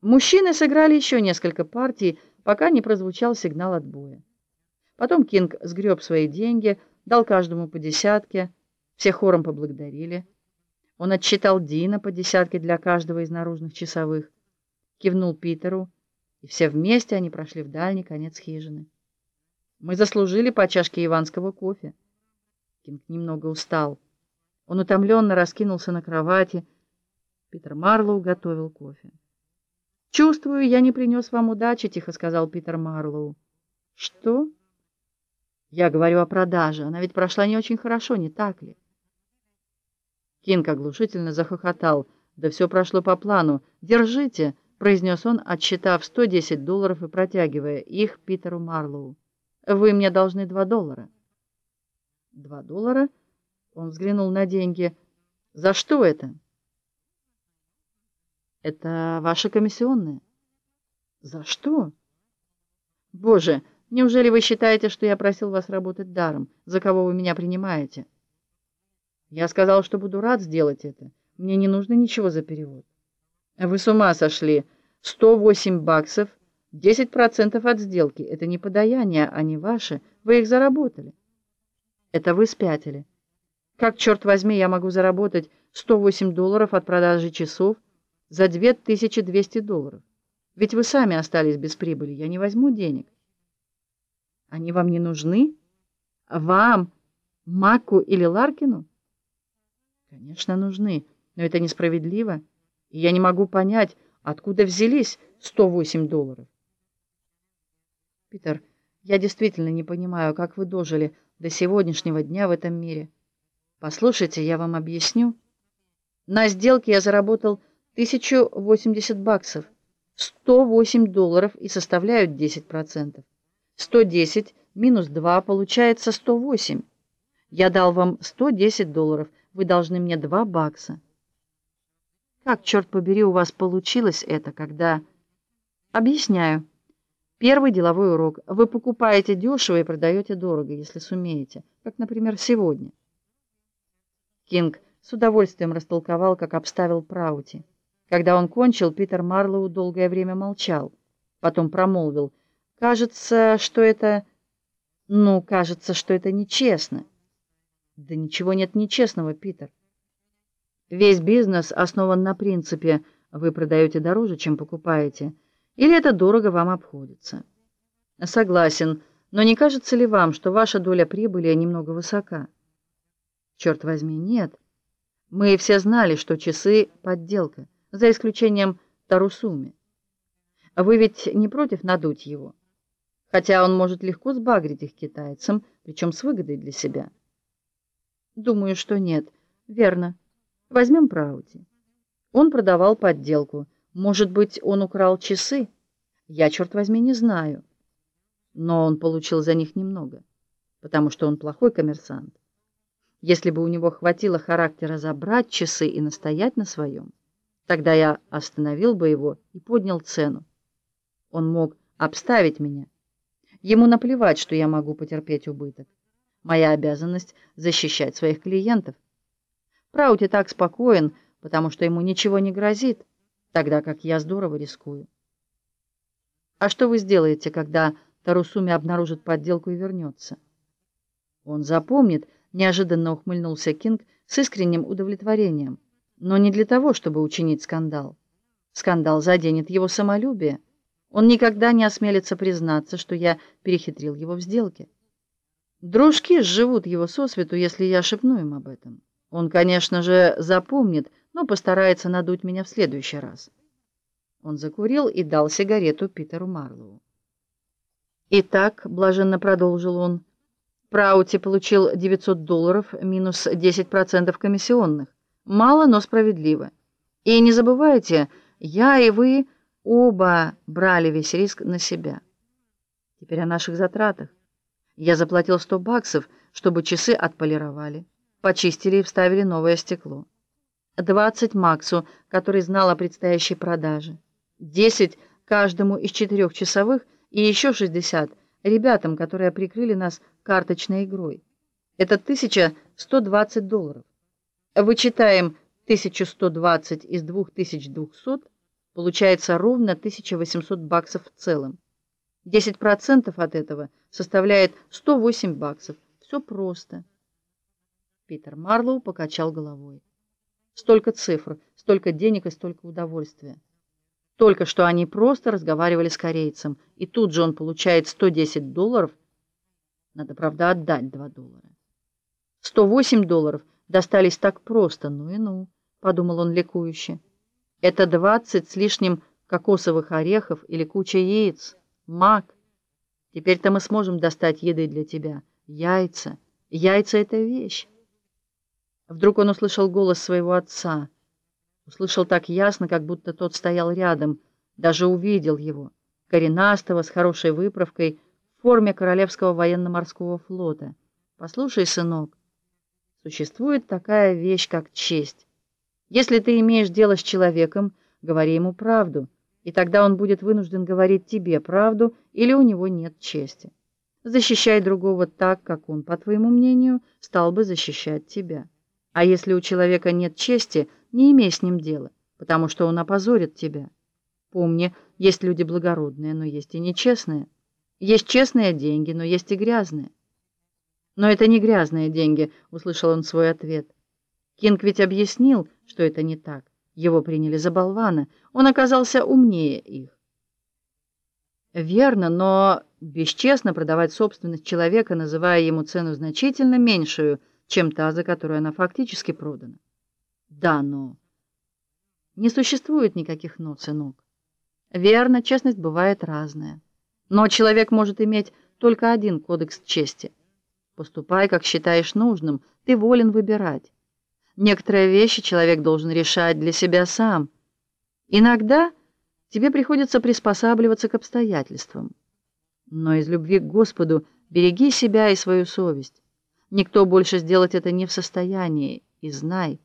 Мужчины сыграли еще несколько партий, пока не прозвучал сигнал отбоя. Потом Кинг сгреб свои деньги, дал каждому по десятке, все хором поблагодарили. Он отсчитал Дина по десятке для каждого из наружных часовых, кивнул Питеру, и все вместе они прошли в дальний конец хижины. Мы заслужили по чашке иванского кофе. Кинг немного устал. Он утомленно раскинулся на кровати. Питер Марлоу готовил кофе. «Чувствую, я не принес вам удачи», — тихо сказал Питер Марлоу. «Что?» «Я говорю о продаже. Она ведь прошла не очень хорошо, не так ли?» Кинг оглушительно захохотал. «Да все прошло по плану. Держите», — произнес он, отсчитав 110 долларов и протягивая их Питеру Марлоу. «Вы мне должны два доллара». «Два доллара?» Он взглянул на деньги. «За что это?» Это ваши комиссионные. За что? Боже, неужели вы считаете, что я просил вас работать даром? За кого вы меня принимаете? Я сказал, что буду рад сделать это. Мне не нужно ничего за перевод. Вы с ума сошли. 108 баксов, 10% от сделки. Это не подаяние, они ваши. Вы их заработали. Это вы спятили. Как, черт возьми, я могу заработать 108 долларов от продажи часов, за 2200 долларов. Ведь вы сами остались без прибыли, я не возьму денег. Они вам не нужны? Вам, Маку или Ларкину? Конечно, нужны, но это несправедливо, и я не могу понять, откуда взялись 108 долларов. Питер, я действительно не понимаю, как вы дожили до сегодняшнего дня в этом мире. Послушайте, я вам объясню. На сделке я заработал 1080 баксов, 108 долларов и составляют 10%. 110 минус 2 получается 108. Я дал вам 110 долларов, вы должны мне 2 бакса. Как, черт побери, у вас получилось это, когда... Объясняю. Первый деловой урок. Вы покупаете дешево и продаете дорого, если сумеете. Как, например, сегодня. Кинг с удовольствием растолковал, как обставил Праути. Когда он кончил, Питер Марлоу долгое время молчал. Потом промолвил. «Кажется, что это... Ну, кажется, что это нечестно». «Да ничего нет нечестного, Питер. Весь бизнес основан на принципе «вы продаете дороже, чем покупаете», или это дорого вам обходится». «Согласен, но не кажется ли вам, что ваша доля прибыли немного высока?» «Черт возьми, нет. Мы все знали, что часы — подделка» за исключением Тарусуми. Вы ведь не против надуть его? Хотя он может легко сбагрить их китайцам, причем с выгодой для себя. Думаю, что нет. Верно. Возьмем Праути. Он продавал подделку. Может быть, он украл часы? Я, черт возьми, не знаю. Но он получил за них немного, потому что он плохой коммерсант. Если бы у него хватило характера забрать часы и настоять на своем, Тогда я остановил бы его и поднял цену. Он мог обставить меня. Ему наплевать, что я могу потерпеть убыток. Моя обязанность — защищать своих клиентов. Праути так спокоен, потому что ему ничего не грозит, тогда как я здорово рискую. А что вы сделаете, когда Тарусуми обнаружит подделку и вернется? Он запомнит, неожиданно ухмыльнулся Кинг с искренним удовлетворением но не для того, чтобы учинить скандал. Скандал заденет его самолюбие. Он никогда не осмелится признаться, что я перехитрил его в сделке. Дружки живут его сосвету, если я шепну им об этом. Он, конечно же, запомнит, но постарается надуть меня в следующий раз. Он закурил и дал сигарету Питеру Марлоу. «Итак», — блаженно продолжил он, — «Праути получил 900 долларов минус 10% комиссионных. Мало, но справедливо. И не забывайте, я и вы оба брали весь риск на себя. Теперь о наших затратах. Я заплатил 100 баксов, чтобы часы отполировали, почистили и вставили новое стекло. 20 Максу, который знал о предстоящей продаже. 10 каждому из четырех часовых и еще 60 ребятам, которые прикрыли нас карточной игрой. Это 1120 долларов. Вычитаем 1120 из 2200, получается ровно 1800 баксов в целом. 10% от этого составляет 108 баксов. Все просто. Питер Марлоу покачал головой. Столько цифр, столько денег и столько удовольствия. Только что они просто разговаривали с корейцем, и тут же он получает 110 долларов. Надо, правда, отдать 2 доллара. 108 долларов достались так просто, ну и ну, подумал он ликующе. Это 20 с лишним кокосовых орехов или куча яиц. Мак. Теперь-то мы сможем достать еды для тебя. Яйца. Яйца — это вещь. Вдруг он услышал голос своего отца. Услышал так ясно, как будто тот стоял рядом, даже увидел его, коренастого, с хорошей выправкой, в форме Королевского военно-морского флота. «Послушай, сынок, существует такая вещь, как честь. Если ты имеешь дело с человеком, говори ему правду, и тогда он будет вынужден говорить тебе правду, или у него нет чести. Защищай другого так, как он, по твоему мнению, стал бы защищать тебя». А если у человека нет чести, не имей с ним дела, потому что он опозорит тебя. Помни, есть люди благородные, но есть и нечестные. Есть честные деньги, но есть и грязные. Но это не грязные деньги, услышал он свой ответ. Кинг ведь объяснил, что это не так. Его приняли за болвана. Он оказался умнее их. Верно, но бесчестно продавать собственность человека, называя ему цену значительно меньшую, чем та, за которую она фактически продана. Да, но не существует никаких «но», сынок. Верно, честность бывает разная. Но человек может иметь только один кодекс чести. Поступай, как считаешь нужным, ты волен выбирать. Некоторые вещи человек должен решать для себя сам. Иногда тебе приходится приспосабливаться к обстоятельствам. Но из любви к Господу береги себя и свою совесть. Никто больше сделать это не в состоянии, и знай,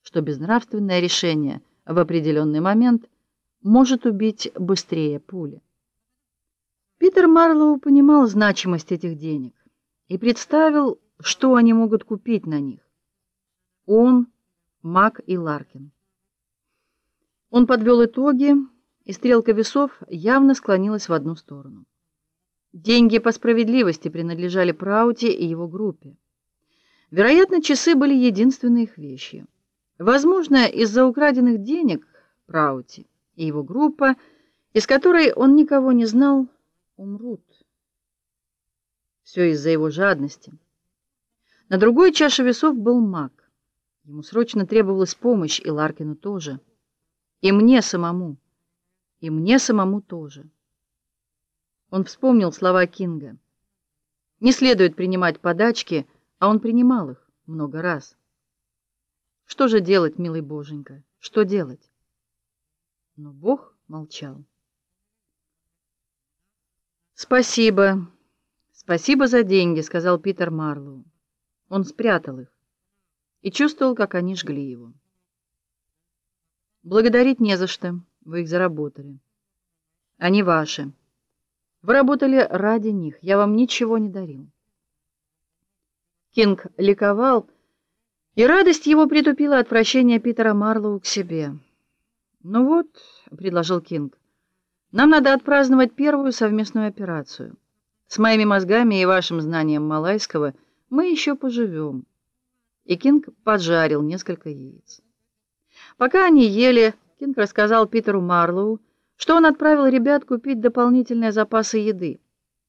что безнравственное решение в определенный момент может убить быстрее пули. Питер Марлоу понимал значимость этих денег и представил, что они могут купить на них. Он, Мак и Ларкин. Он подвел итоги, и стрелка весов явно склонилась в одну сторону. Деньги по справедливости принадлежали Прауте и его группе. Вероятно, часы были единственной их вещью. Возможно, из-за украденных денег Праути и его группа, из которой он никого не знал, умрут. Все из-за его жадности. На другой чаше весов был маг. Ему срочно требовалась помощь, и Ларкину тоже. И мне самому. И мне самому тоже. Он вспомнил слова Кинга. Не следует принимать подачки, а он принимал их много раз. Что же делать, милый боженька? Что делать? Но Бог молчал. Спасибо. Спасибо за деньги, сказал Питер Марлоу. Он спрятал их и чувствовал, как они жгли его. Благодарить не за что. Вы их заработали. Они ваши. Вы работали ради них. Я вам ничего не дарил. Кинг ликовал, и радость его притупила отвращение Питера Марлоу к себе. «Ну вот», — предложил Кинг, — «нам надо отпраздновать первую совместную операцию. С моими мозгами и вашим знанием малайского мы еще поживем». И Кинг поджарил несколько яиц. Пока они ели, Кинг рассказал Питеру Марлоу, что он отправил ребят купить дополнительные запасы еды,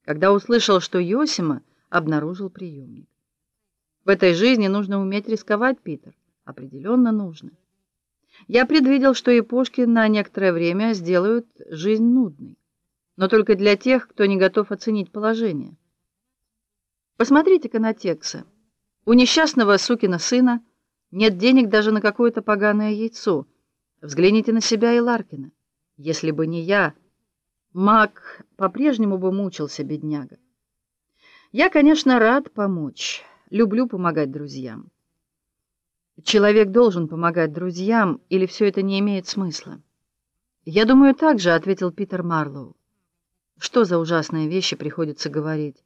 когда услышал, что Йосима обнаружил приемник. В этой жизни нужно уметь рисковать, Питер. Определенно нужно. Я предвидел, что япошки на некоторое время сделают жизнь нудной, но только для тех, кто не готов оценить положение. Посмотрите-ка на Текса. У несчастного сукина сына нет денег даже на какое-то поганое яйцо. Взгляните на себя и Ларкина. Если бы не я, Мак по-прежнему бы мучился, бедняга. Я, конечно, рад помочь. Люблю помогать друзьям. Человек должен помогать друзьям, или все это не имеет смысла? Я думаю, так же, ответил Питер Марлоу. Что за ужасные вещи приходится говорить?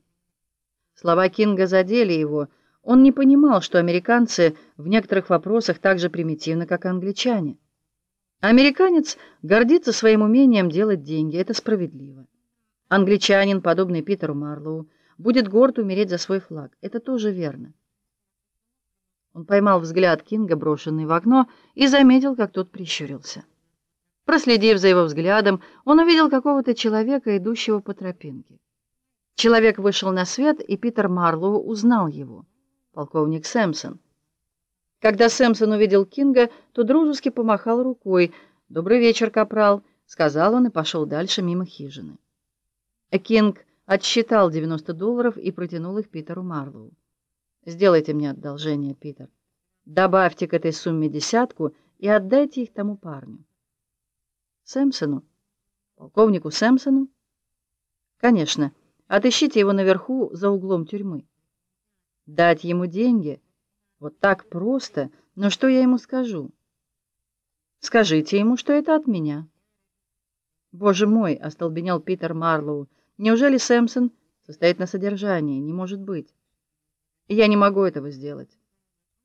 Слова Кинга задели его. Он не понимал, что американцы в некоторых вопросах так же примитивны, как англичане. Американец гордится своим умением делать деньги, это справедливо. Англичанин, подобный Питеру Марлоу, будет горд умереть за свой флаг, это тоже верно. Он поймал взгляд Кинга, брошенный в окно, и заметил, как тот прищурился. Проследив за его взглядом, он увидел какого-то человека, идущего по тропинке. Человек вышел на свет, и Питер Марлоу узнал его. Полковник Сэмпсон. Когда Сэмпсон увидел Кинга, то дружески помахал рукой. «Добрый вечер, капрал», — сказал он и пошел дальше мимо хижины. Кинг отсчитал 90 долларов и протянул их Питеру Марлоу. «Сделайте мне одолжение, Питер. Добавьте к этой сумме десятку и отдайте их тому парню». «Сэмпсону? Полковнику Сэмпсону?» «Конечно. Отыщите его наверху за углом тюрьмы». «Дать ему деньги?» Вот так просто, но что я ему скажу? Скажите ему, что это от меня. Боже мой, остолбенел Питер Марлоу. Неужели Сэмпсон состоит на содержании? Не может быть. Я не могу этого сделать.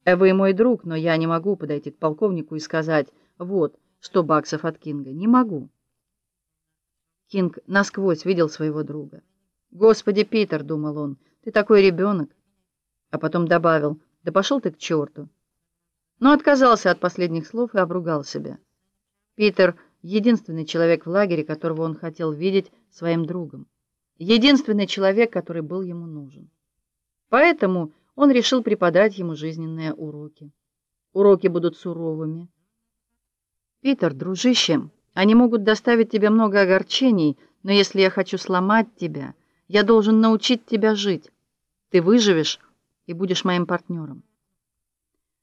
Э, вы мой друг, но я не могу подойти к полковнику и сказать: "Вот, сто баксов от Кинга". Не могу. Кинг насквозь видел своего друга. "Господи, Питер", думал он. "Ты такой ребенок!» А потом добавил: да пошел ты к черту!» Но отказался от последних слов и обругал себя. Питер — единственный человек в лагере, которого он хотел видеть своим другом. Единственный человек, который был ему нужен. Поэтому он решил преподать ему жизненные уроки. Уроки будут суровыми. «Питер, дружище, они могут доставить тебе много огорчений, но если я хочу сломать тебя, я должен научить тебя жить. Ты выживешь, и будешь моим партнером.